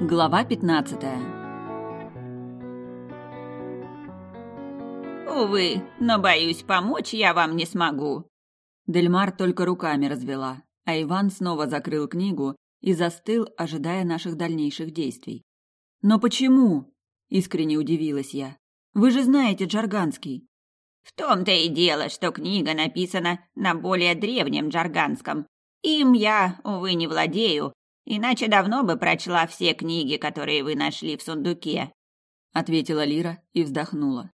Глава пятнадцатая «Увы, но, боюсь, помочь я вам не смогу». Дельмар только руками развела, а Иван снова закрыл книгу и застыл, ожидая наших дальнейших действий. «Но почему?» – искренне удивилась я. «Вы же знаете джарганский». «В том-то и дело, что книга написана на более древнем джарганском. Им я, увы, не владею, иначе давно бы прочла все книги, которые вы нашли в сундуке», – ответила Лира и вздохнула.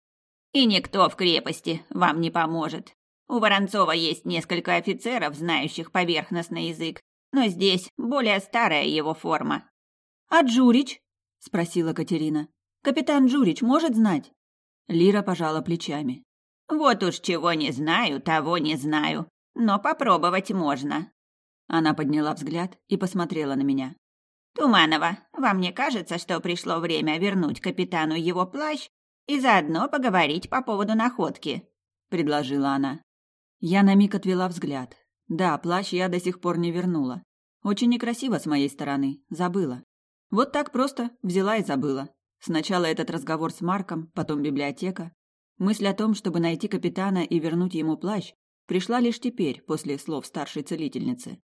«И никто в крепости вам не поможет. У Воронцова есть несколько офицеров, знающих поверхностный язык, но здесь более старая его форма. А Джурич? спросила Катерина. Капитан Джурич может знать? Лира пожала плечами. Вот уж чего не знаю, того не знаю, но попробовать можно. Она подняла взгляд и посмотрела на меня. Туманова, вам не кажется, что пришло время вернуть капитану его плащ и заодно поговорить по поводу находки? предложила она. Я на миг отвела взгляд. Да, плащ я до сих пор не вернула. Очень некрасиво с моей стороны, забыла. Вот так просто взяла и забыла. Сначала этот разговор с Марком, потом библиотека. Мысль о том, чтобы найти капитана и вернуть ему плащ, пришла лишь теперь, после слов старшей целительницы.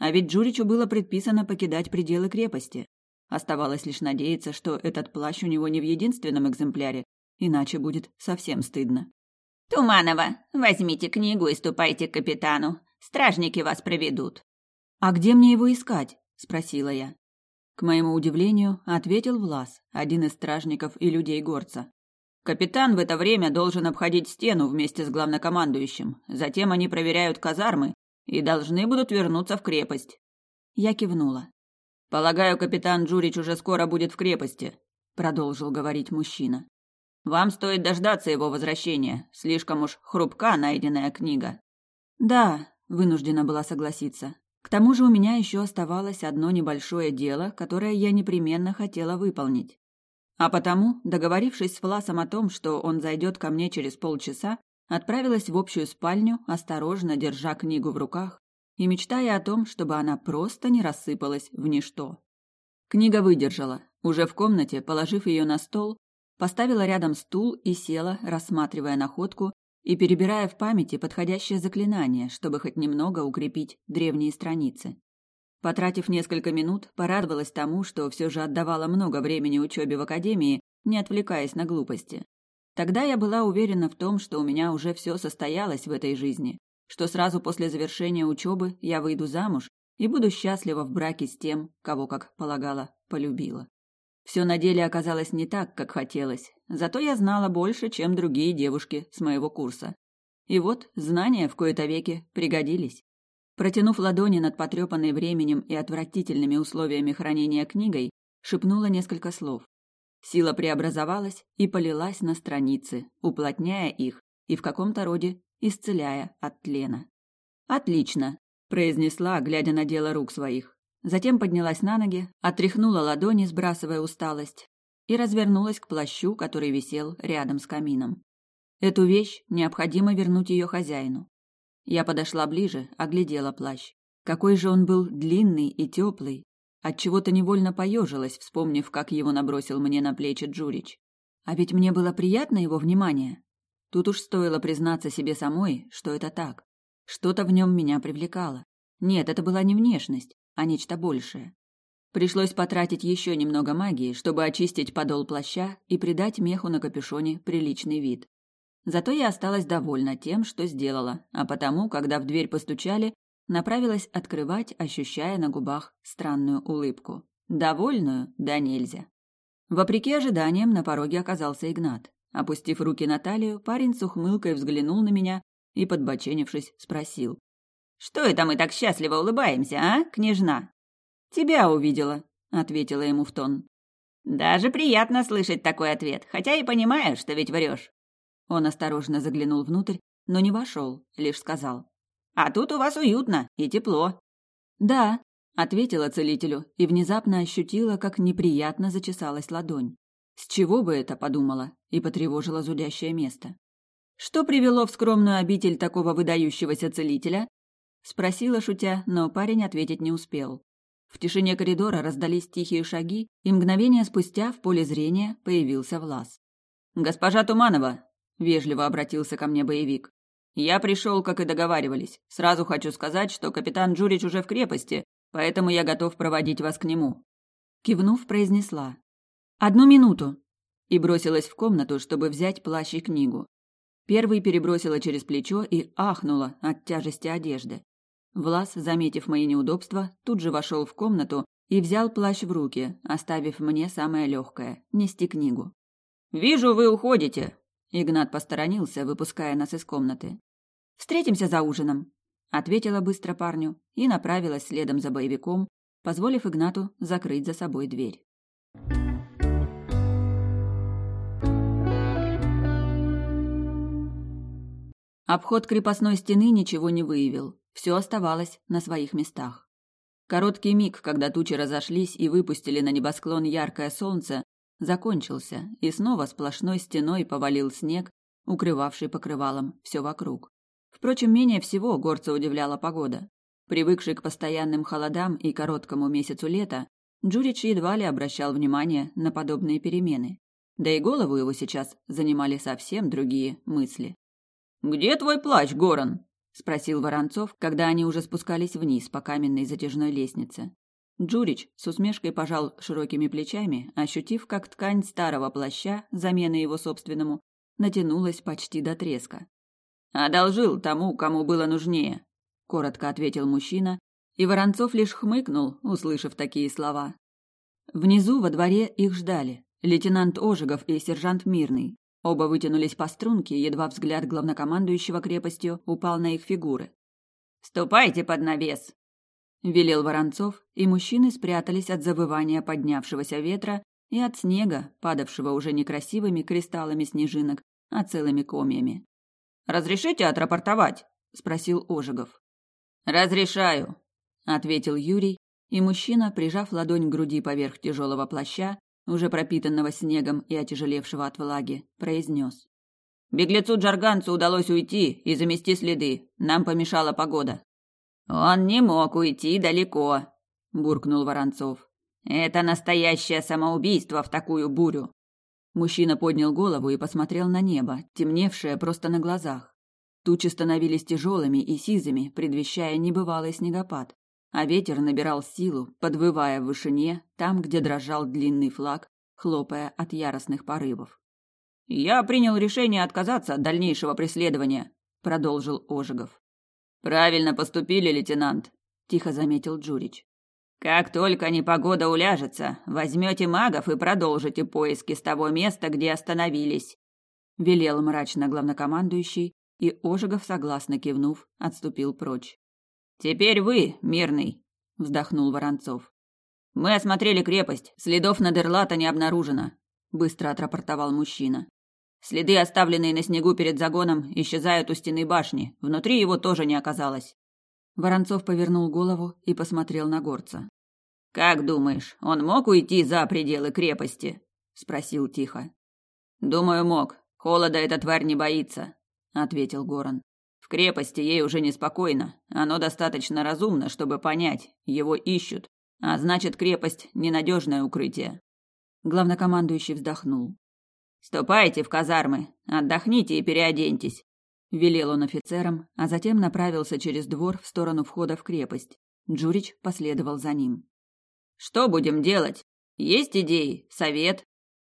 А ведь Джуричу было предписано покидать пределы крепости. Оставалось лишь надеяться, что этот плащ у него не в единственном экземпляре, иначе будет совсем стыдно. «Туманова, возьмите книгу и ступайте к капитану. Стражники вас проведут». «А где мне его искать?» – спросила я. К моему удивлению, ответил Влас, один из стражников и людей горца. Капитан в это время должен обходить стену вместе с главнокомандующим. Затем они проверяют казармы и должны будут вернуться в крепость. Я кивнула. Полагаю, капитан Джурич уже скоро будет в крепости, продолжил говорить мужчина. Вам стоит дождаться его возвращения. Слишком уж хрупка найденная книга. Да, вынуждена была согласиться. К тому же у меня еще оставалось одно небольшое дело, которое я непременно хотела выполнить. А потому, договорившись с Власом о том, что он зайдет ко мне через полчаса, отправилась в общую спальню, осторожно держа книгу в руках и мечтая о том, чтобы она просто не рассыпалась в ничто. Книга выдержала. Уже в комнате, положив ее на стол, Поставила рядом стул и села, рассматривая находку и перебирая в памяти подходящее заклинание, чтобы хоть немного укрепить древние страницы. Потратив несколько минут, порадовалась тому, что все же отдавала много времени учебе в академии, не отвлекаясь на глупости. Тогда я была уверена в том, что у меня уже все состоялось в этой жизни, что сразу после завершения учебы я выйду замуж и буду счастлива в браке с тем, кого, как полагала, полюбила. Все на деле оказалось не так, как хотелось, зато я знала больше, чем другие девушки с моего курса. И вот знания в кои-то веки пригодились. Протянув ладони над потрепанной временем и отвратительными условиями хранения книгой, шепнула несколько слов. Сила преобразовалась и полилась на страницы, уплотняя их и в каком-то роде исцеляя от тлена. «Отлично», – произнесла, глядя на дело рук своих. Затем поднялась на ноги, отряхнула ладони, сбрасывая усталость, и развернулась к плащу, который висел рядом с камином. Эту вещь необходимо вернуть ее хозяину. Я подошла ближе, оглядела плащ. Какой же он был длинный и теплый. Отчего-то невольно поежилась, вспомнив, как его набросил мне на плечи Джурич. А ведь мне было приятно его внимание. Тут уж стоило признаться себе самой, что это так. Что-то в нем меня привлекало. Нет, это была не внешность, а нечто большее. Пришлось потратить еще немного магии, чтобы очистить подол плаща и придать меху на капюшоне приличный вид. Зато я осталась довольна тем, что сделала, а потому, когда в дверь постучали, направилась открывать, ощущая на губах странную улыбку. Довольную, да нельзя. Вопреки ожиданиям, на пороге оказался Игнат. Опустив руки на талию, парень с ухмылкой взглянул на меня и, подбоченившись, спросил. Что это мы так счастливо улыбаемся, а, княжна? Тебя увидела, ответила ему в тон. Даже приятно слышать такой ответ, хотя и понимаю, что ведь врешь. Он осторожно заглянул внутрь, но не вошел, лишь сказал: "А тут у вас уютно и тепло". "Да", ответила целителю и внезапно ощутила, как неприятно зачесалась ладонь. С чего бы это, подумала, и потревожила зудящее место. Что привело в скромную обитель такого выдающегося целителя? Спросила, шутя, но парень ответить не успел. В тишине коридора раздались тихие шаги, и мгновение спустя в поле зрения появился Влас. «Госпожа Туманова!» – вежливо обратился ко мне боевик. «Я пришел, как и договаривались. Сразу хочу сказать, что капитан Джурич уже в крепости, поэтому я готов проводить вас к нему». Кивнув, произнесла. «Одну минуту!» и бросилась в комнату, чтобы взять плащ и книгу. Первый перебросила через плечо и ахнула от тяжести одежды. Влас, заметив мои неудобства, тут же вошел в комнату и взял плащ в руки, оставив мне самое легкое – нести книгу. «Вижу, вы уходите!» Игнат посторонился, выпуская нас из комнаты. «Встретимся за ужином», – ответила быстро парню и направилась следом за боевиком, позволив Игнату закрыть за собой дверь. Обход крепостной стены ничего не выявил. Все оставалось на своих местах. Короткий миг, когда тучи разошлись и выпустили на небосклон яркое солнце, закончился, и снова сплошной стеной повалил снег, укрывавший покрывалом все вокруг. Впрочем, менее всего горца удивляла погода. Привыкший к постоянным холодам и короткому месяцу лета, Джурич едва ли обращал внимание на подобные перемены. Да и голову его сейчас занимали совсем другие мысли. «Где твой плащ, Горан?» – спросил Воронцов, когда они уже спускались вниз по каменной затяжной лестнице. Джурич с усмешкой пожал широкими плечами, ощутив, как ткань старого плаща, замены его собственному, натянулась почти до треска. «Одолжил тому, кому было нужнее», – коротко ответил мужчина, и Воронцов лишь хмыкнул, услышав такие слова. Внизу во дворе их ждали лейтенант Ожегов и сержант Мирный, Оба вытянулись по струнке, едва взгляд главнокомандующего крепостью упал на их фигуры. «Ступайте под навес!» – велел Воронцов, и мужчины спрятались от завывания поднявшегося ветра и от снега, падавшего уже не красивыми кристаллами снежинок, а целыми комьями. «Разрешите отрапортовать?» – спросил Ожегов. «Разрешаю», – ответил Юрий, и мужчина, прижав ладонь к груди поверх тяжелого плаща, уже пропитанного снегом и отяжелевшего от влаги, произнес. «Беглецу Джарганцу удалось уйти и замести следы. Нам помешала погода». «Он не мог уйти далеко», – буркнул Воронцов. «Это настоящее самоубийство в такую бурю». Мужчина поднял голову и посмотрел на небо, темневшее просто на глазах. Тучи становились тяжелыми и сизыми, предвещая небывалый снегопад а ветер набирал силу, подвывая в вышине, там, где дрожал длинный флаг, хлопая от яростных порывов. «Я принял решение отказаться от дальнейшего преследования», — продолжил Ожегов. «Правильно поступили, лейтенант», — тихо заметил Джурич. «Как только непогода уляжется, возьмете магов и продолжите поиски с того места, где остановились», — велел мрачно главнокомандующий, и Ожегов, согласно кивнув, отступил прочь. Теперь вы, мирный, вздохнул Воронцов. Мы осмотрели крепость, следов на Дерлата не обнаружено, быстро отрапортовал мужчина. Следы, оставленные на снегу перед загоном, исчезают у стены башни. Внутри его тоже не оказалось. Воронцов повернул голову и посмотрел на горца. Как думаешь, он мог уйти за пределы крепости? спросил тихо. Думаю, мог. Холода эта тварь не боится, ответил Горан крепости ей уже неспокойно. Оно достаточно разумно, чтобы понять, его ищут. А значит, крепость – ненадежное укрытие. Главнокомандующий вздохнул. «Ступайте в казармы, отдохните и переоденьтесь», – велел он офицерам, а затем направился через двор в сторону входа в крепость. Джурич последовал за ним. «Что будем делать? Есть идеи? Совет?»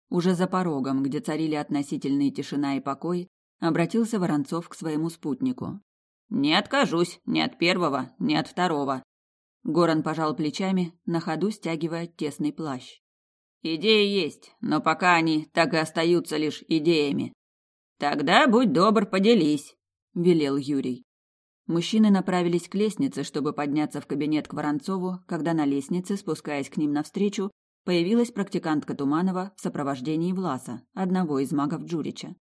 Уже за порогом, где царили относительная тишина и покой, обратился Воронцов к своему спутнику. Не откажусь ни от первого, ни от второго. Горан пожал плечами, на ходу стягивая тесный плащ. Идеи есть, но пока они так и остаются лишь идеями. Тогда будь добр, поделись, велел Юрий. Мужчины направились к лестнице, чтобы подняться в кабинет к Воронцову, когда на лестнице, спускаясь к ним навстречу, появилась практикантка Туманова в сопровождении Власа, одного из магов Джурича.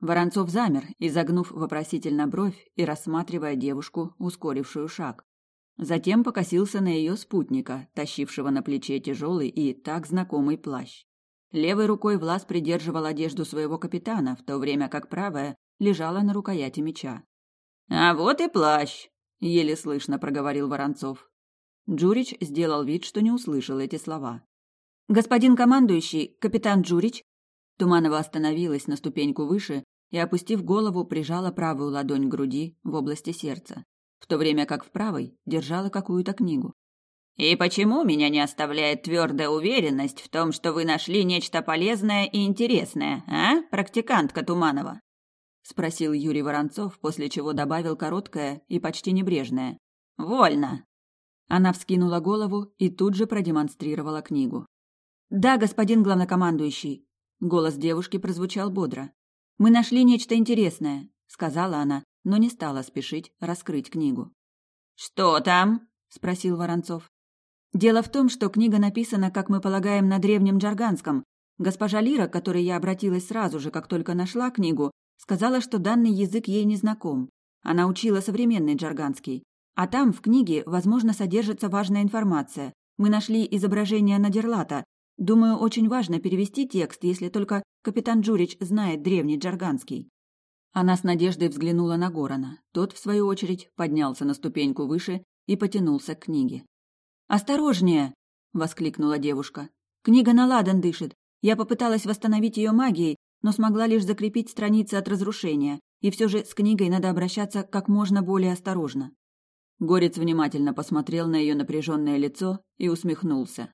Воронцов замер, изогнув вопросительно бровь и рассматривая девушку, ускорившую шаг. Затем покосился на ее спутника, тащившего на плече тяжелый и так знакомый плащ. Левой рукой Влас придерживал одежду своего капитана, в то время как правая лежала на рукояти меча. «А вот и плащ», — еле слышно проговорил Воронцов. Джурич сделал вид, что не услышал эти слова. «Господин командующий, капитан Джурич!» Туманова остановилась на ступеньку выше и, опустив голову, прижала правую ладонь к груди в области сердца, в то время как в правой держала какую-то книгу. «И почему меня не оставляет твердая уверенность в том, что вы нашли нечто полезное и интересное, а, практикантка Туманова?» — спросил Юрий Воронцов, после чего добавил короткое и почти небрежное. «Вольно!» Она вскинула голову и тут же продемонстрировала книгу. «Да, господин главнокомандующий!» Голос девушки прозвучал бодро. «Мы нашли нечто интересное», — сказала она, но не стала спешить раскрыть книгу. «Что там?» — спросил Воронцов. Дело в том, что книга написана, как мы полагаем, на древнем джарганском. Госпожа Лира, к которой я обратилась сразу же, как только нашла книгу, сказала, что данный язык ей не знаком. Она учила современный джарганский. А там, в книге, возможно, содержится важная информация. Мы нашли изображение Надерлата. Думаю, очень важно перевести текст, если только капитан Джурич знает древний джарганский. Она с надеждой взглянула на Горана. Тот, в свою очередь, поднялся на ступеньку выше и потянулся к книге. «Осторожнее!» — воскликнула девушка. «Книга на ладан дышит. Я попыталась восстановить ее магией, но смогла лишь закрепить страницы от разрушения, и все же с книгой надо обращаться как можно более осторожно». Горец внимательно посмотрел на ее напряженное лицо и усмехнулся.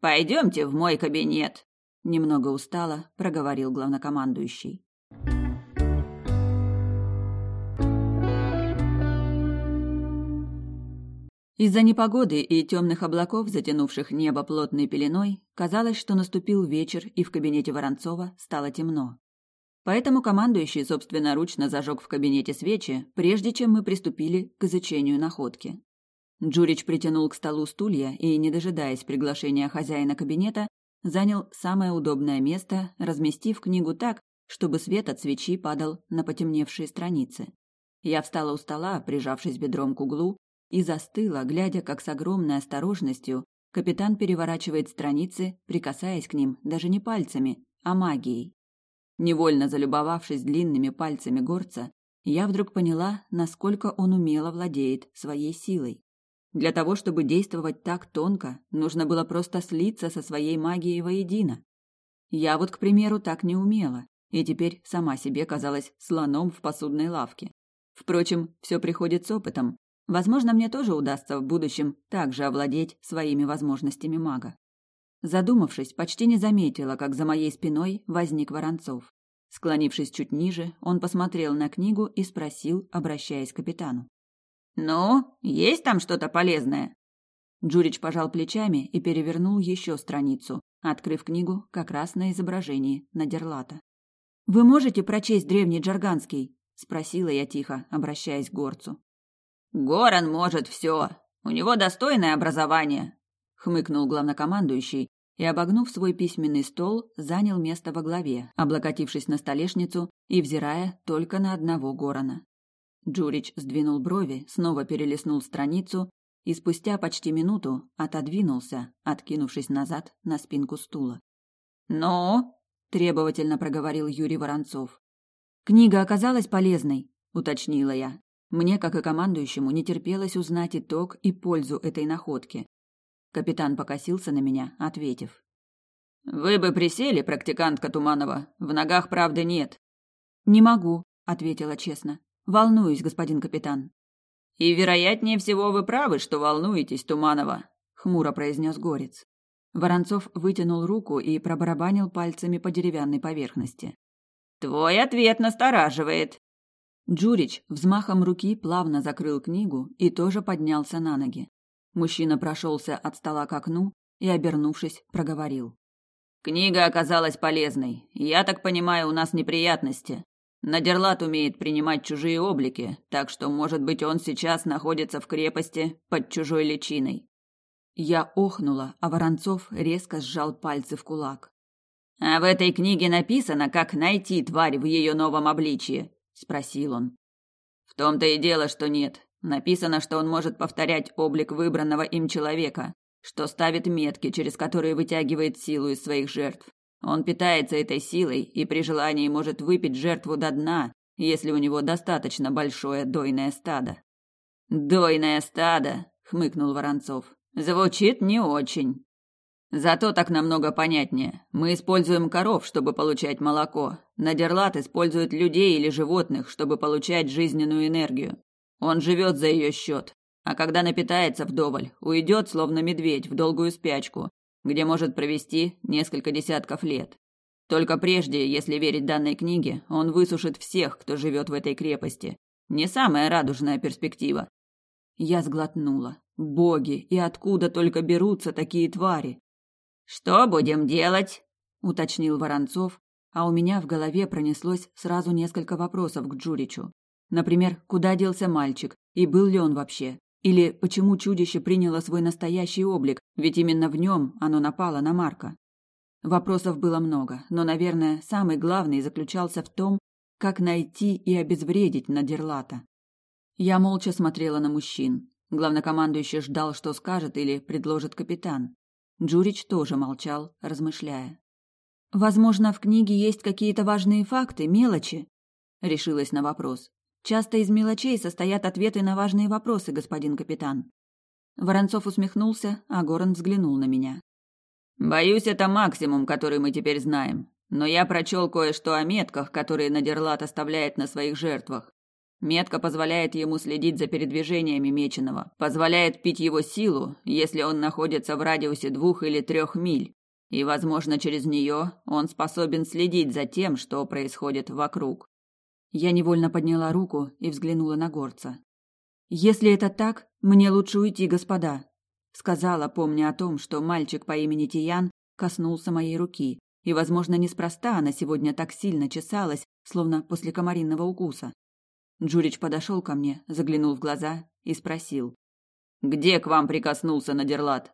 «Пойдемте в мой кабинет», — немного устало проговорил главнокомандующий. Из-за непогоды и темных облаков, затянувших небо плотной пеленой, казалось, что наступил вечер, и в кабинете Воронцова стало темно. Поэтому командующий собственноручно зажег в кабинете свечи, прежде чем мы приступили к изучению находки. Джурич притянул к столу стулья и, не дожидаясь приглашения хозяина кабинета, занял самое удобное место, разместив книгу так, чтобы свет от свечи падал на потемневшие страницы. Я встала у стола, прижавшись бедром к углу, и застыла, глядя, как с огромной осторожностью капитан переворачивает страницы, прикасаясь к ним даже не пальцами, а магией. Невольно залюбовавшись длинными пальцами горца, я вдруг поняла, насколько он умело владеет своей силой. Для того, чтобы действовать так тонко, нужно было просто слиться со своей магией воедино. Я вот, к примеру, так не умела, и теперь сама себе казалась слоном в посудной лавке. Впрочем, все приходит с опытом, Возможно, мне тоже удастся в будущем также овладеть своими возможностями мага. Задумавшись, почти не заметила, как за моей спиной возник Воронцов. Склонившись чуть ниже, он посмотрел на книгу и спросил, обращаясь к капитану. «Ну, есть там что-то полезное?» Джурич пожал плечами и перевернул еще страницу, открыв книгу как раз на изображении Надерлата. «Вы можете прочесть древний джарганский?» — спросила я тихо, обращаясь к горцу. Горан может все. У него достойное образование, хмыкнул главнокомандующий и, обогнув свой письменный стол, занял место во главе, облокотившись на столешницу и взирая только на одного Горана. Джурич сдвинул брови, снова перелистнул страницу и спустя почти минуту отодвинулся, откинувшись назад на спинку стула. «Ну?» – требовательно проговорил Юрий Воронцов. «Книга оказалась полезной», – уточнила я. Мне, как и командующему, не терпелось узнать итог и пользу этой находки. Капитан покосился на меня, ответив. «Вы бы присели, практикантка Туманова. В ногах правды нет». «Не могу», — ответила честно. «Волнуюсь, господин капитан». «И вероятнее всего вы правы, что волнуетесь, Туманова», — хмуро произнес Горец. Воронцов вытянул руку и пробарабанил пальцами по деревянной поверхности. «Твой ответ настораживает. Джурич взмахом руки плавно закрыл книгу и тоже поднялся на ноги. Мужчина прошелся от стола к окну и, обернувшись, проговорил. «Книга оказалась полезной. Я так понимаю, у нас неприятности. Надерлат умеет принимать чужие облики, так что, может быть, он сейчас находится в крепости под чужой личиной». Я охнула, а Воронцов резко сжал пальцы в кулак. «А в этой книге написано, как найти тварь в ее новом обличье спросил он. В том-то и дело, что нет. Написано, что он может повторять облик выбранного им человека, что ставит метки, через которые вытягивает силу из своих жертв. Он питается этой силой и при желании может выпить жертву до дна, если у него достаточно большое дойное стадо. Дойное стадо, хмыкнул Воронцов. Звучит не очень. Зато так намного понятнее. Мы используем коров, чтобы получать молоко. Надерлат использует людей или животных, чтобы получать жизненную энергию. Он живет за ее счет. А когда напитается вдоволь, уйдет, словно медведь, в долгую спячку, где может провести несколько десятков лет. Только прежде, если верить данной книге, он высушит всех, кто живет в этой крепости. Не самая радужная перспектива. Я сглотнула. Боги, и откуда только берутся такие твари? Что будем делать? уточнил Воронцов, а у меня в голове пронеслось сразу несколько вопросов к Джуричу. Например, куда делся мальчик и был ли он вообще? Или почему чудище приняло свой настоящий облик, ведь именно в нем оно напало на Марка? Вопросов было много, но, наверное, самый главный заключался в том, как найти и обезвредить Надерлата. Я молча смотрела на мужчин. Главнокомандующий ждал, что скажет или предложит капитан. Джурич тоже молчал, размышляя. Возможно, в книге есть какие-то важные факты, мелочи, решилась на вопрос. Часто из мелочей состоят ответы на важные вопросы, господин капитан. Воронцов усмехнулся, а Горан взглянул на меня. Боюсь, это максимум, который мы теперь знаем. Но я прочел кое-что о метках, которые Надерлат оставляет на своих жертвах. Метка позволяет ему следить за передвижениями меченого, позволяет пить его силу, если он находится в радиусе двух или трех миль, и, возможно, через нее он способен следить за тем, что происходит вокруг. Я невольно подняла руку и взглянула на горца. «Если это так, мне лучше уйти, господа», — сказала, помня о том, что мальчик по имени Тиян коснулся моей руки, и, возможно, неспроста она сегодня так сильно чесалась, словно после комаринного укуса. Джурич подошел ко мне, заглянул в глаза и спросил. «Где к вам прикоснулся Надерлат?»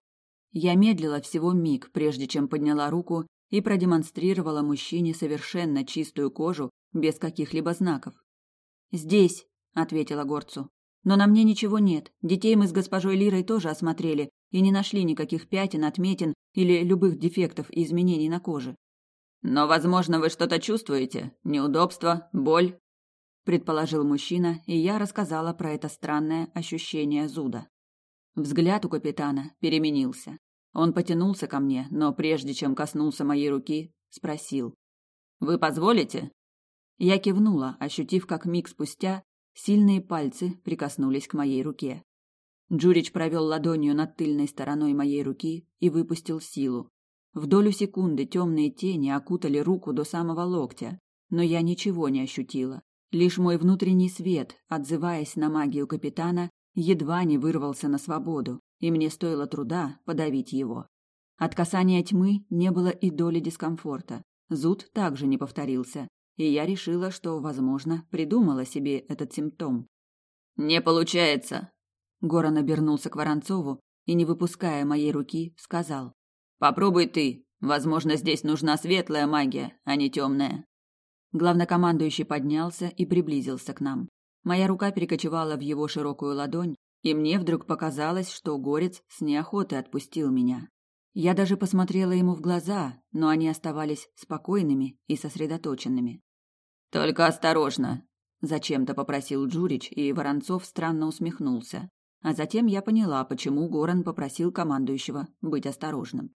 Я медлила всего миг, прежде чем подняла руку и продемонстрировала мужчине совершенно чистую кожу, без каких-либо знаков. «Здесь», — ответила горцу. «Но на мне ничего нет. Детей мы с госпожой Лирой тоже осмотрели и не нашли никаких пятен, отметин или любых дефектов и изменений на коже». «Но, возможно, вы что-то чувствуете? Неудобство? Боль?» Предположил мужчина, и я рассказала про это странное ощущение зуда. Взгляд у капитана переменился. Он потянулся ко мне, но прежде чем коснулся моей руки, спросил: "Вы позволите?" Я кивнула, ощутив, как миг спустя сильные пальцы прикоснулись к моей руке. Джурич провел ладонью над тыльной стороной моей руки и выпустил силу. В долю секунды темные тени окутали руку до самого локтя, но я ничего не ощутила. Лишь мой внутренний свет, отзываясь на магию капитана, едва не вырвался на свободу, и мне стоило труда подавить его. От касания тьмы не было и доли дискомфорта. Зуд также не повторился, и я решила, что, возможно, придумала себе этот симптом. «Не получается!» Горан обернулся к Воронцову и, не выпуская моей руки, сказал. «Попробуй ты. Возможно, здесь нужна светлая магия, а не темная». Главнокомандующий поднялся и приблизился к нам. Моя рука перекочевала в его широкую ладонь, и мне вдруг показалось, что горец с неохотой отпустил меня. Я даже посмотрела ему в глаза, но они оставались спокойными и сосредоточенными. «Только осторожно!» – зачем-то попросил Джурич, и Воронцов странно усмехнулся. А затем я поняла, почему Горан попросил командующего быть осторожным.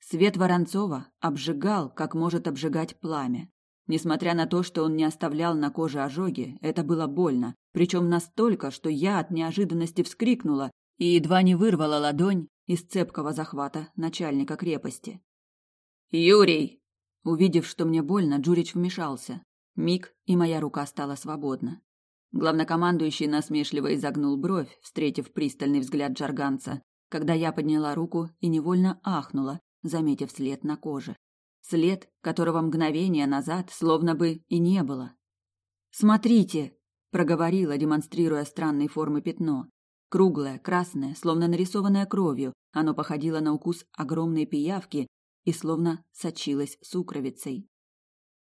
Свет Воронцова обжигал, как может обжигать пламя. Несмотря на то, что он не оставлял на коже ожоги, это было больно, причем настолько, что я от неожиданности вскрикнула и едва не вырвала ладонь из цепкого захвата начальника крепости. «Юрий!» Увидев, что мне больно, Джурич вмешался. Миг, и моя рука стала свободна. Главнокомандующий насмешливо изогнул бровь, встретив пристальный взгляд джарганца, когда я подняла руку и невольно ахнула, заметив след на коже след, которого мгновение назад словно бы и не было. «Смотрите!» – проговорила, демонстрируя странной формы пятно. Круглое, красное, словно нарисованное кровью, оно походило на укус огромной пиявки и словно сочилось сукровицей.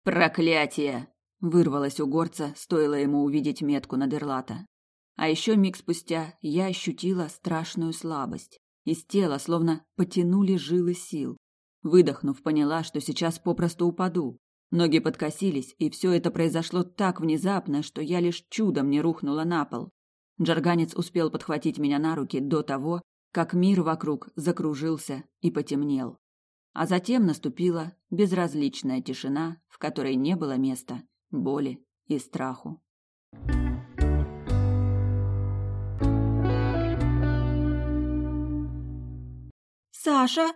«Проклятие!» – вырвалось у горца, стоило ему увидеть метку на Дерлата. А еще миг спустя я ощутила страшную слабость. Из тела словно потянули жилы сил. Выдохнув, поняла, что сейчас попросту упаду. Ноги подкосились, и все это произошло так внезапно, что я лишь чудом не рухнула на пол. Джарганец успел подхватить меня на руки до того, как мир вокруг закружился и потемнел. А затем наступила безразличная тишина, в которой не было места боли и страху. «Саша!»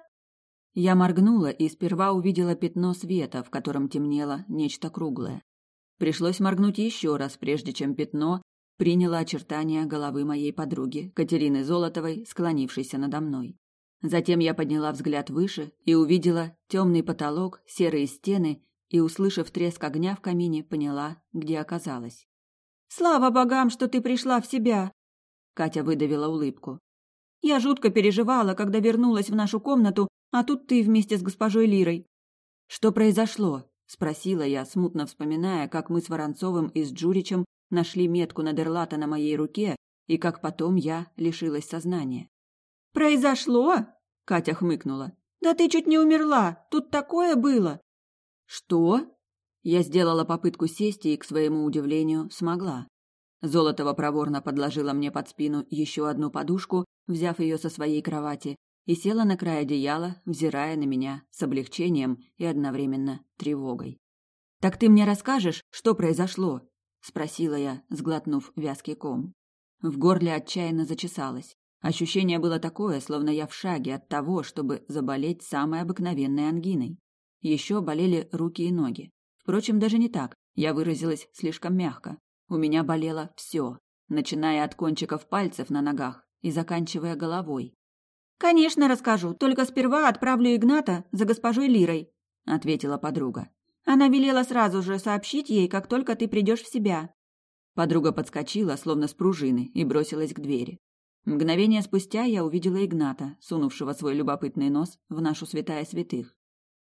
Я моргнула и сперва увидела пятно света, в котором темнело нечто круглое. Пришлось моргнуть еще раз, прежде чем пятно приняло очертания головы моей подруги, Катерины Золотовой, склонившейся надо мной. Затем я подняла взгляд выше и увидела темный потолок, серые стены и, услышав треск огня в камине, поняла, где оказалась. «Слава богам, что ты пришла в себя!» Катя выдавила улыбку. «Я жутко переживала, когда вернулась в нашу комнату, а тут ты вместе с госпожой Лирой». «Что произошло?» – спросила я, смутно вспоминая, как мы с Воронцовым и с Джуричем нашли метку на Дерлата на моей руке и как потом я лишилась сознания. «Произошло?» – Катя хмыкнула. «Да ты чуть не умерла! Тут такое было!» «Что?» Я сделала попытку сесть и, к своему удивлению, смогла. Золотова проворно подложила мне под спину еще одну подушку, взяв ее со своей кровати, и села на край одеяла, взирая на меня с облегчением и одновременно тревогой. «Так ты мне расскажешь, что произошло?» – спросила я, сглотнув вязкий ком. В горле отчаянно зачесалось. Ощущение было такое, словно я в шаге от того, чтобы заболеть самой обыкновенной ангиной. Еще болели руки и ноги. Впрочем, даже не так. Я выразилась слишком мягко. У меня болело все, начиная от кончиков пальцев на ногах и заканчивая головой. «Конечно, расскажу, только сперва отправлю Игната за госпожой Лирой», — ответила подруга. «Она велела сразу же сообщить ей, как только ты придешь в себя». Подруга подскочила, словно с пружины, и бросилась к двери. Мгновение спустя я увидела Игната, сунувшего свой любопытный нос в нашу святая святых.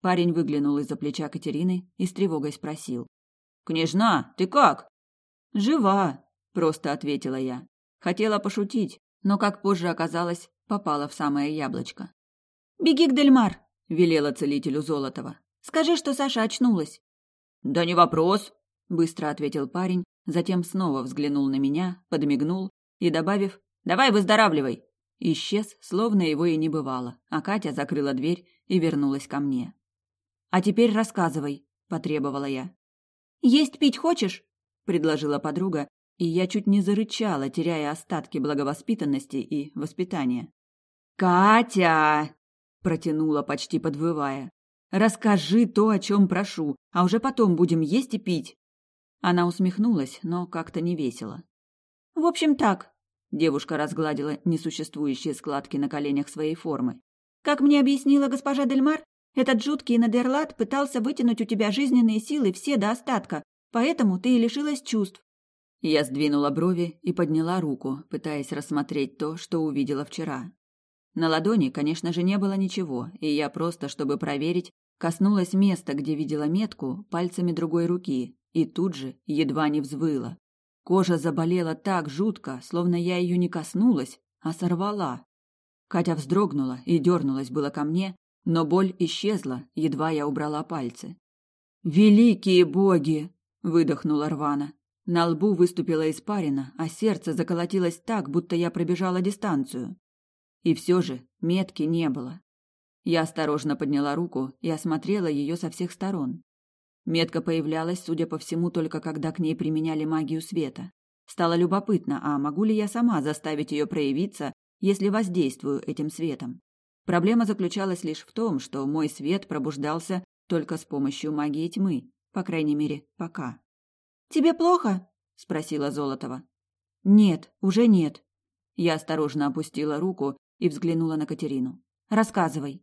Парень выглянул из-за плеча Катерины и с тревогой спросил. «Княжна, ты как?» «Жива», — просто ответила я. Хотела пошутить, но, как позже оказалось, попала в самое яблочко. «Беги к Дельмар», — велела целителю Золотова. «Скажи, что Саша очнулась». «Да не вопрос», — быстро ответил парень, затем снова взглянул на меня, подмигнул и, добавив «давай выздоравливай», исчез, словно его и не бывало, а Катя закрыла дверь и вернулась ко мне. «А теперь рассказывай», — потребовала я. «Есть пить хочешь?» — предложила подруга, и я чуть не зарычала, теряя остатки благовоспитанности и воспитания. «Катя!» – протянула, почти подвывая. «Расскажи то, о чем прошу, а уже потом будем есть и пить». Она усмехнулась, но как-то не весело. «В общем, так», – девушка разгладила несуществующие складки на коленях своей формы. «Как мне объяснила госпожа Дельмар, этот жуткий Надерлат пытался вытянуть у тебя жизненные силы все до остатка, поэтому ты и лишилась чувств. Я сдвинула брови и подняла руку, пытаясь рассмотреть то, что увидела вчера. На ладони, конечно же, не было ничего, и я просто, чтобы проверить, коснулась места, где видела метку, пальцами другой руки, и тут же едва не взвыла. Кожа заболела так жутко, словно я ее не коснулась, а сорвала. Катя вздрогнула и дернулась было ко мне, но боль исчезла, едва я убрала пальцы. «Великие боги!» – выдохнула рвано. На лбу выступила испарина, а сердце заколотилось так, будто я пробежала дистанцию. И все же метки не было. Я осторожно подняла руку и осмотрела ее со всех сторон. Метка появлялась, судя по всему, только когда к ней применяли магию света. Стало любопытно, а могу ли я сама заставить ее проявиться, если воздействую этим светом? Проблема заключалась лишь в том, что мой свет пробуждался только с помощью магии тьмы, по крайней мере, пока. «Тебе плохо?» – спросила Золотова. «Нет, уже нет». Я осторожно опустила руку и взглянула на Катерину. «Рассказывай».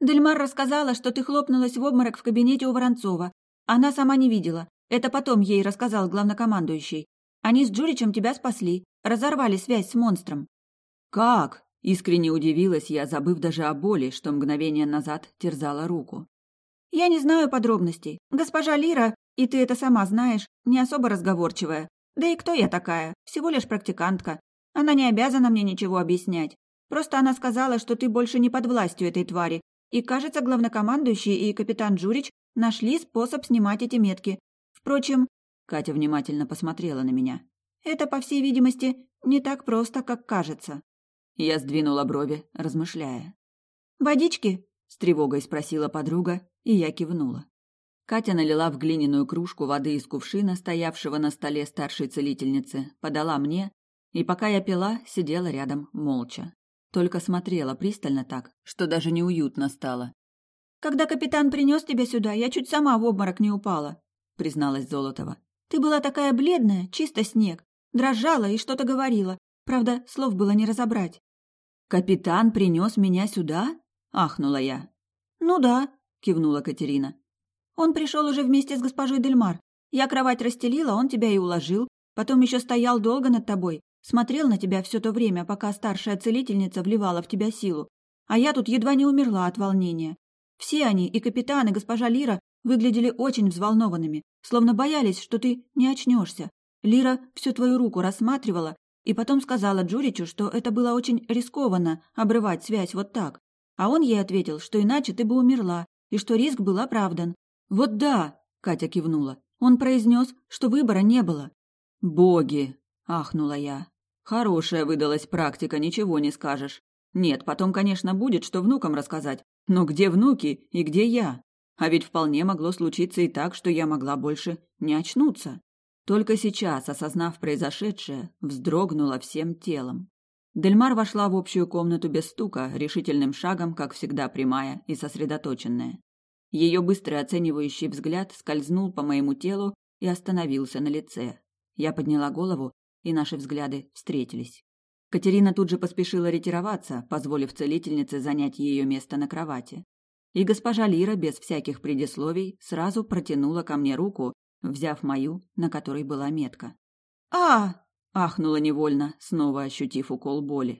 «Дельмар рассказала, что ты хлопнулась в обморок в кабинете у Воронцова. Она сама не видела. Это потом ей рассказал главнокомандующий. Они с Джуричем тебя спасли, разорвали связь с монстром». «Как?» – искренне удивилась я, забыв даже о боли, что мгновение назад терзала руку. «Я не знаю подробностей. Госпожа Лира и ты это сама знаешь, не особо разговорчивая. Да и кто я такая? Всего лишь практикантка. Она не обязана мне ничего объяснять. Просто она сказала, что ты больше не под властью этой твари. И, кажется, главнокомандующий и капитан Джурич нашли способ снимать эти метки. Впрочем, Катя внимательно посмотрела на меня. Это, по всей видимости, не так просто, как кажется. Я сдвинула брови, размышляя. «Водички?» – с тревогой спросила подруга, и я кивнула. Катя налила в глиняную кружку воды из кувшина, стоявшего на столе старшей целительницы, подала мне, и пока я пила, сидела рядом молча. Только смотрела пристально так, что даже неуютно стало. «Когда капитан принес тебя сюда, я чуть сама в обморок не упала», — призналась Золотова. «Ты была такая бледная, чисто снег. Дрожала и что-то говорила. Правда, слов было не разобрать». «Капитан принес меня сюда?» — ахнула я. «Ну да», — кивнула Катерина. Он пришел уже вместе с госпожой Дельмар. Я кровать расстелила, он тебя и уложил. Потом еще стоял долго над тобой. Смотрел на тебя все то время, пока старшая целительница вливала в тебя силу. А я тут едва не умерла от волнения. Все они, и капитан, и госпожа Лира, выглядели очень взволнованными, словно боялись, что ты не очнешься. Лира всю твою руку рассматривала и потом сказала Джуричу, что это было очень рискованно обрывать связь вот так. А он ей ответил, что иначе ты бы умерла, и что риск был оправдан. «Вот да!» — Катя кивнула. «Он произнес, что выбора не было». «Боги!» — ахнула я. «Хорошая выдалась практика, ничего не скажешь. Нет, потом, конечно, будет, что внукам рассказать. Но где внуки и где я? А ведь вполне могло случиться и так, что я могла больше не очнуться. Только сейчас, осознав произошедшее, вздрогнула всем телом. Дельмар вошла в общую комнату без стука, решительным шагом, как всегда прямая и сосредоточенная. Ее быстрый оценивающий взгляд скользнул по моему телу и остановился на лице. Я подняла голову, и наши взгляды встретились. Катерина тут же поспешила ретироваться, позволив целительнице занять ее место на кровати. И госпожа Лира без всяких предисловий сразу протянула ко мне руку, взяв мою, на которой была метка. «А!» – ахнула невольно, снова ощутив укол боли.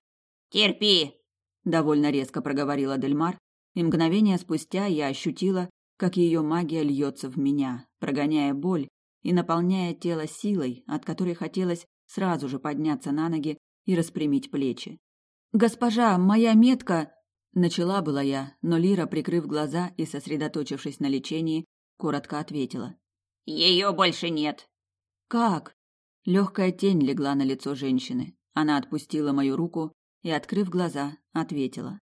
«Терпи!» – довольно резко проговорила Дельмар, и мгновение спустя я ощутила, как ее магия льется в меня, прогоняя боль и наполняя тело силой, от которой хотелось сразу же подняться на ноги и распрямить плечи. «Госпожа, моя метка...» Начала была я, но Лира, прикрыв глаза и сосредоточившись на лечении, коротко ответила. «Ее больше нет». «Как?» Легкая тень легла на лицо женщины. Она отпустила мою руку и, открыв глаза, ответила.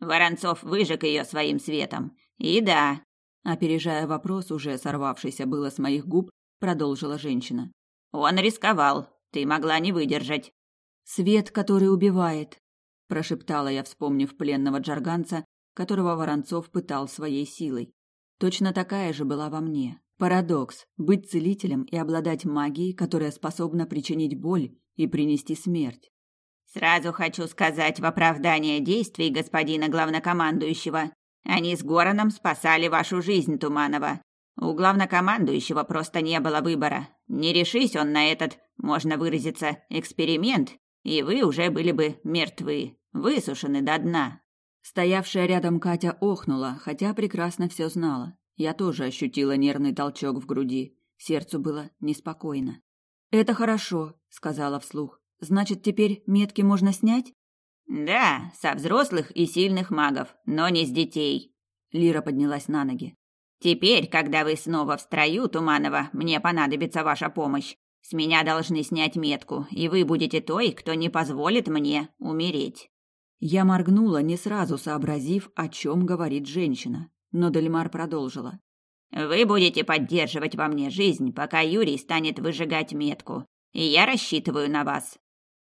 Воронцов выжег ее своим светом. И да, опережая вопрос, уже сорвавшийся было с моих губ, продолжила женщина. Он рисковал. Ты могла не выдержать. Свет, который убивает, прошептала я, вспомнив пленного джарганца, которого Воронцов пытал своей силой. Точно такая же была во мне. Парадокс быть целителем и обладать магией, которая способна причинить боль и принести смерть. Сразу хочу сказать в оправдание действий господина главнокомандующего. Они с Гороном спасали вашу жизнь, Туманова. У главнокомандующего просто не было выбора. Не решись он на этот, можно выразиться, эксперимент, и вы уже были бы мертвы, высушены до дна. Стоявшая рядом Катя охнула, хотя прекрасно все знала. Я тоже ощутила нервный толчок в груди. Сердцу было неспокойно. «Это хорошо», — сказала вслух. Значит, теперь метки можно снять? Да, со взрослых и сильных магов, но не с детей. Лира поднялась на ноги. Теперь, когда вы снова в строю, Туманова, мне понадобится ваша помощь. С меня должны снять метку, и вы будете той, кто не позволит мне умереть. Я моргнула, не сразу сообразив, о чем говорит женщина, но Дельмар продолжила. Вы будете поддерживать во мне жизнь, пока Юрий станет выжигать метку, и я рассчитываю на вас.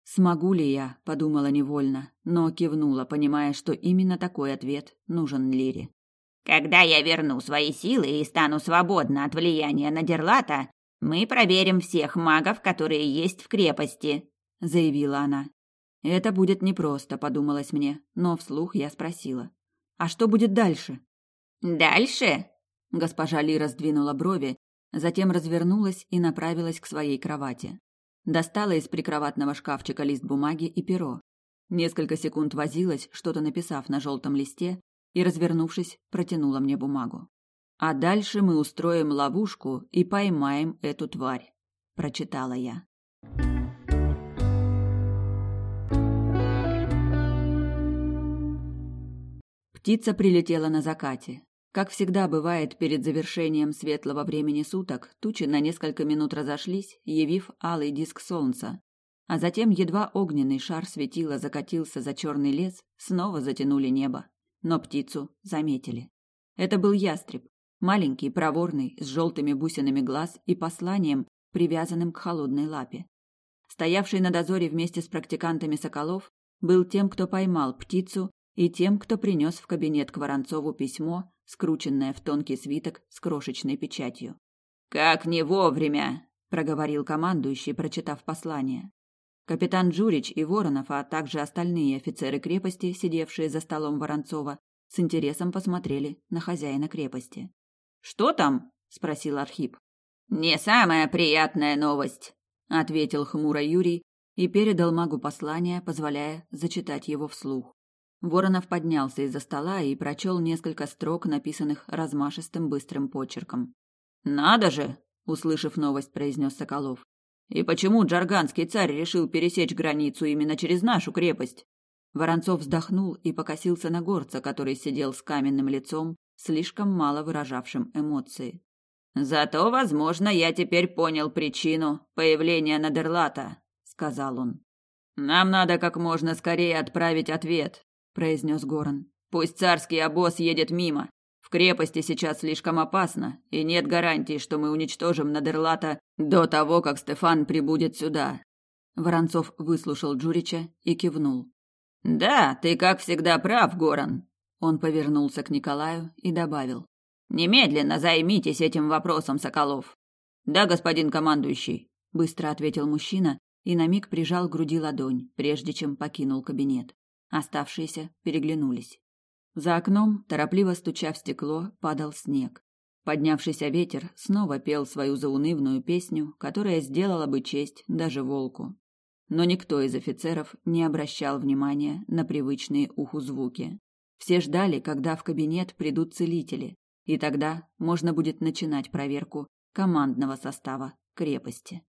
Смогу ли я, подумала невольно, но кивнула, понимая, что именно такой ответ нужен Лире. Когда я верну свои силы и стану свободна от влияния на Дерлата, мы проверим всех магов, которые есть в крепости, заявила она. Это будет непросто, подумалось мне, но вслух я спросила: "А что будет дальше?" "Дальше?" Госпожа Лира сдвинула брови, затем развернулась и направилась к своей кровати. Достала из прикроватного шкафчика лист бумаги и перо. Несколько секунд возилась, что-то написав на желтом листе, и, развернувшись, протянула мне бумагу. «А дальше мы устроим ловушку и поймаем эту тварь», — прочитала я. Птица прилетела на закате. Как всегда бывает перед завершением светлого времени суток, тучи на несколько минут разошлись, явив алый диск солнца. А затем едва огненный шар светила закатился за черный лес, снова затянули небо. Но птицу заметили. Это был ястреб, маленький, проворный, с желтыми бусинами глаз и посланием, привязанным к холодной лапе. Стоявший на дозоре вместе с практикантами Соколов был тем, кто поймал птицу, и тем, кто принес в кабинет к Воронцову письмо, скрученное в тонкий свиток с крошечной печатью. «Как не вовремя!» – проговорил командующий, прочитав послание. Капитан Джурич и Воронов, а также остальные офицеры крепости, сидевшие за столом Воронцова, с интересом посмотрели на хозяина крепости. «Что там?» – спросил Архип. «Не самая приятная новость», – ответил хмуро Юрий и передал магу послание, позволяя зачитать его вслух. Воронов поднялся из-за стола и прочел несколько строк, написанных размашистым быстрым почерком. «Надо же!» – услышав новость, произнес Соколов. «И почему джарганский царь решил пересечь границу именно через нашу крепость?» Воронцов вздохнул и покосился на горца, который сидел с каменным лицом, слишком мало выражавшим эмоции. «Зато, возможно, я теперь понял причину появления Надерлата», — сказал он. «Нам надо как можно скорее отправить ответ», — произнес Горан. «Пусть царский обоз едет мимо. В крепости сейчас слишком опасно, и нет гарантии, что мы уничтожим Надерлата до того, как Стефан прибудет сюда». Воронцов выслушал Джурича и кивнул. «Да, ты, как всегда, прав, Горан». Он повернулся к Николаю и добавил. Немедленно займитесь этим вопросом, Соколов. Да, господин командующий, быстро ответил мужчина и на миг прижал к груди ладонь, прежде чем покинул кабинет. Оставшиеся переглянулись. За окном, торопливо стуча в стекло, падал снег. Поднявшийся ветер снова пел свою заунывную песню, которая сделала бы честь даже волку. Но никто из офицеров не обращал внимания на привычные уху звуки. Все ждали, когда в кабинет придут целители, и тогда можно будет начинать проверку командного состава крепости.